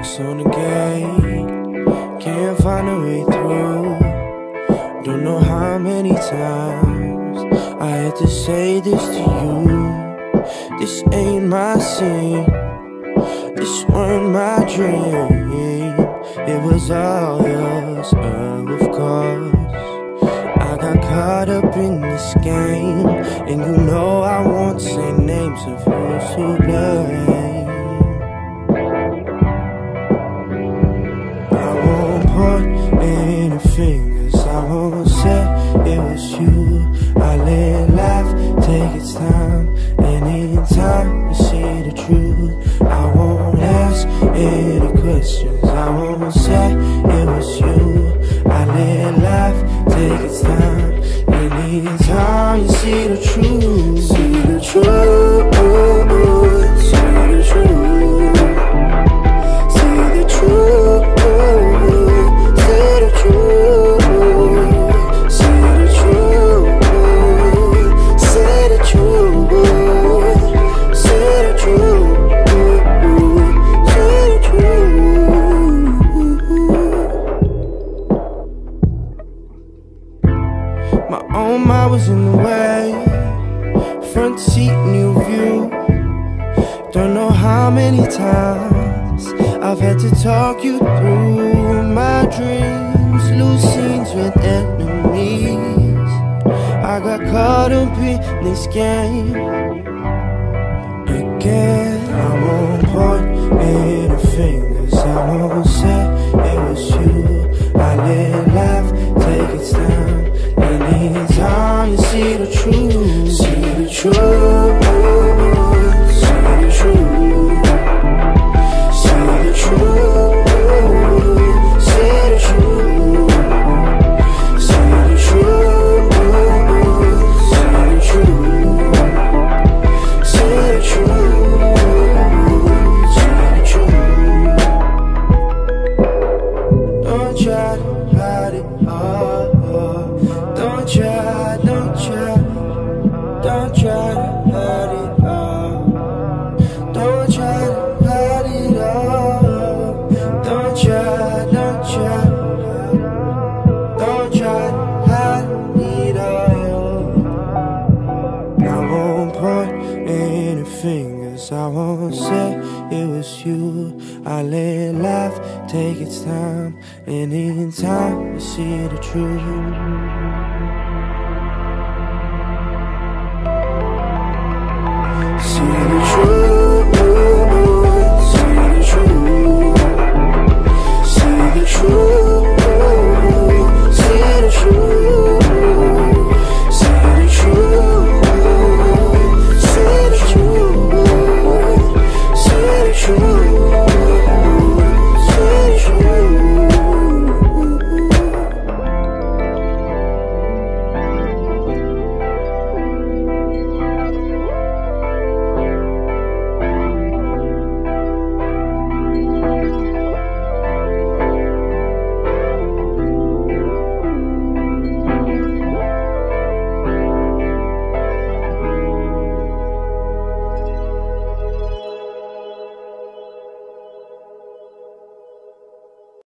locks on the gate. Can't find a way through. Don't know how many times I had to say this to you. This ain't my scene. This weren't my dream. It was all yours, oh, of course. I got caught up in this game, and you know I won't say names of who's to blame. Won't point fingers. I won't say it was you. I let life take its time, and in time you see the truth. I won't ask any questions. I won't say own mind was in the way. Front seat, new view. Don't know how many times I've had to talk you through my dreams, lose scenes with enemies. I got caught up in this game again. I won't point any fingers. I won't say Don't try to hide it. Oh. Don't try, don't try. Don't try to hide it. Oh. Don't try to hide it. Oh. Don't try, don't try. Don't try to hide it. Oh. I won't point any fingers. I won't say it was you. I let life take its time, and in time you see the truth.